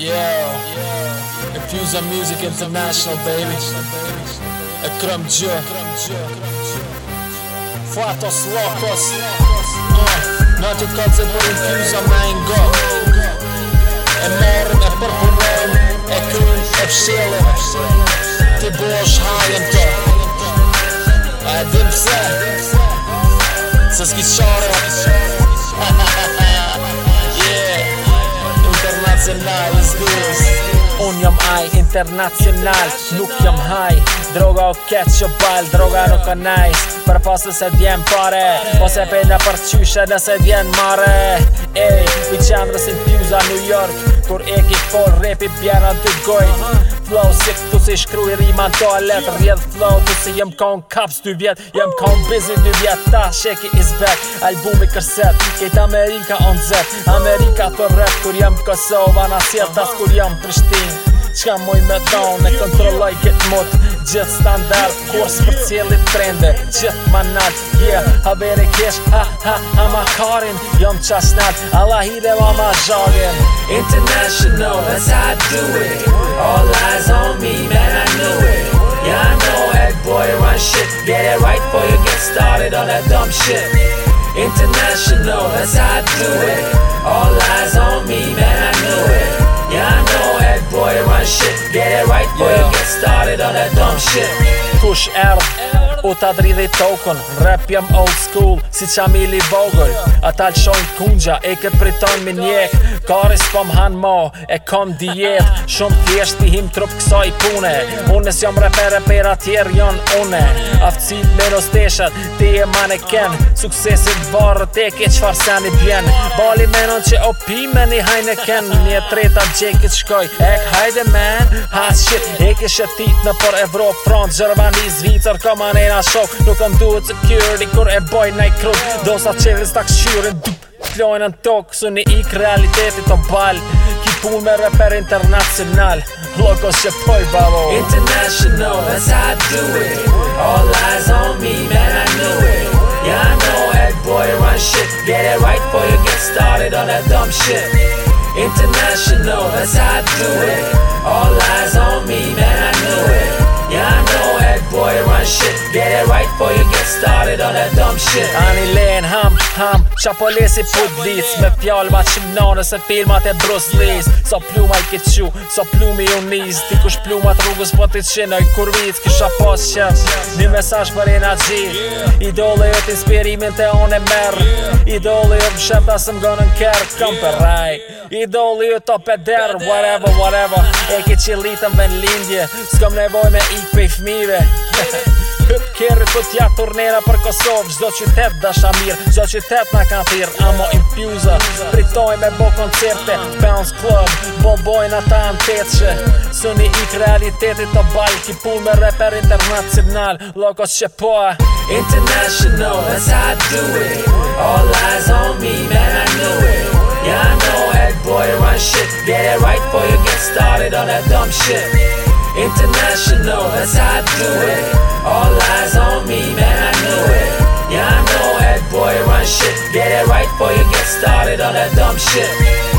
Yeah. Infusion Music International, baby. A crumb joke. Fatos locos. not to cut it for Infusion Mango. E merën a përpunojmë, e a e pshilën Ti bosh hajën të A e dim pse Se s'ki qare Ha ha short. Zemariz njës Unë jam aj, internazjonal Nuk jam haj Droga u ketë që balë Droga nuk ka najs Per posën se djenë pare Ose se për në përqyshë e dënë se djenë mare Ej, për që andrës i tjuzë New York Kur e kifor e për bjerën të gojnë flow Sik të se shkru i rima në toalet Rjedh flow të si jem kon kaps dy vjet Jem kon busy dy vjet Ta sheki is back Albumi kërset Kejt Amerika on zet Amerika të rap Kur jem Kosova në asjet Tas kur jem Prishtin Qka moj me thonë, ne kontrolloj këtë mutë Gjithë standard kurs për cili trende Gjithë manat, yeah, haber e kesh Ha, ha, ha, ma karin, jom qasnat Allah i dhe ma ma International, that's how I do it All eyes on me, man, I knew it Yeah, I know, egg boy, run shit Get it right before you get started on that dumb shit International, that's how I do it All eyes on me, man, I knew it Yeah, I know boy, run shit, get it right, boy, yeah. get started on that dumb shit. kush erdh U ta dridhe tokën Rap jam old school Si qa mili vogël Ata lëshojnë kungja E këtë priton me njek po s'pom han E kom dijet Shumë thjesht ti him trup kësoj pune Unës jom repere per atjer jon une Aftësit me në steshat Ti e mane ken Suksesit varë Te ke qfar sen i bjen Bali menon që opi me një hajne ken Një treta gjekit shkoj Ek hajde men Has shit E ke tit në për Evropë Frontë Gjërva Tani zvitër kom anena shok Nuk më duhet security kur e boj në i kruk Dosa qeverin stak shqyrin dup Klojnë në tokë, së një ik realitetit të bal Ki pun me reper internacional Loko që poj babo International, that's how I do it All eyes on me, man, I knew it Yeah, I know head boy run shit Get it right before you get started on that dumb shit International, that's how I do it All eyes on me, man, I knew it Yeah, I know bad boy run shit, get it right. don't ole dumb shit Ani lehen ham, ham, qa po lesi put lic Me fjallë ma qim nane se filmat e bros lis So pluma i qu, so plumi u niz Ti kush pluma rrugës po t'i qinë Oj kur vit kisha pas qen Një mesaj për e na qi Idole jo t'inspirimin të on e mer Idole jo m'shem ta se m'gonë n'ker Kam për raj Idole jo t'o peder Whatever, whatever E ki qilitëm ven lindje S'kom nevoj me ik pëj fmive hëp kjerë Po t'ja tornera për Kosovë Gjdo qytet dasha mirë Gjdo qytet na kanë thirë Amo infuse Pritoj me bo koncerte Bounce club Bombojnë ata në tetë që Suni ik realitetit të balj Ki pull me reper international, Logos që po International, that's how I do it All eyes on me, man, I knew it Yeah, I know, head boy, run shit Get it right before you get started on that dumb shit International, that's how I do it. All eyes on me, man, I knew it. Yeah, I know that boy run shit. Get it right before you get started on that dumb shit.